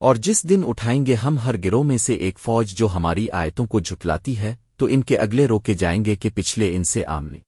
اور جس دن اٹھائیں گے ہم ہر گروہ میں سے ایک فوج جو ہماری آیتوں کو جھٹلاتی ہے، تو ان کے اگلے روکے جائیں گے کہ پچھلے ان سے آمنے۔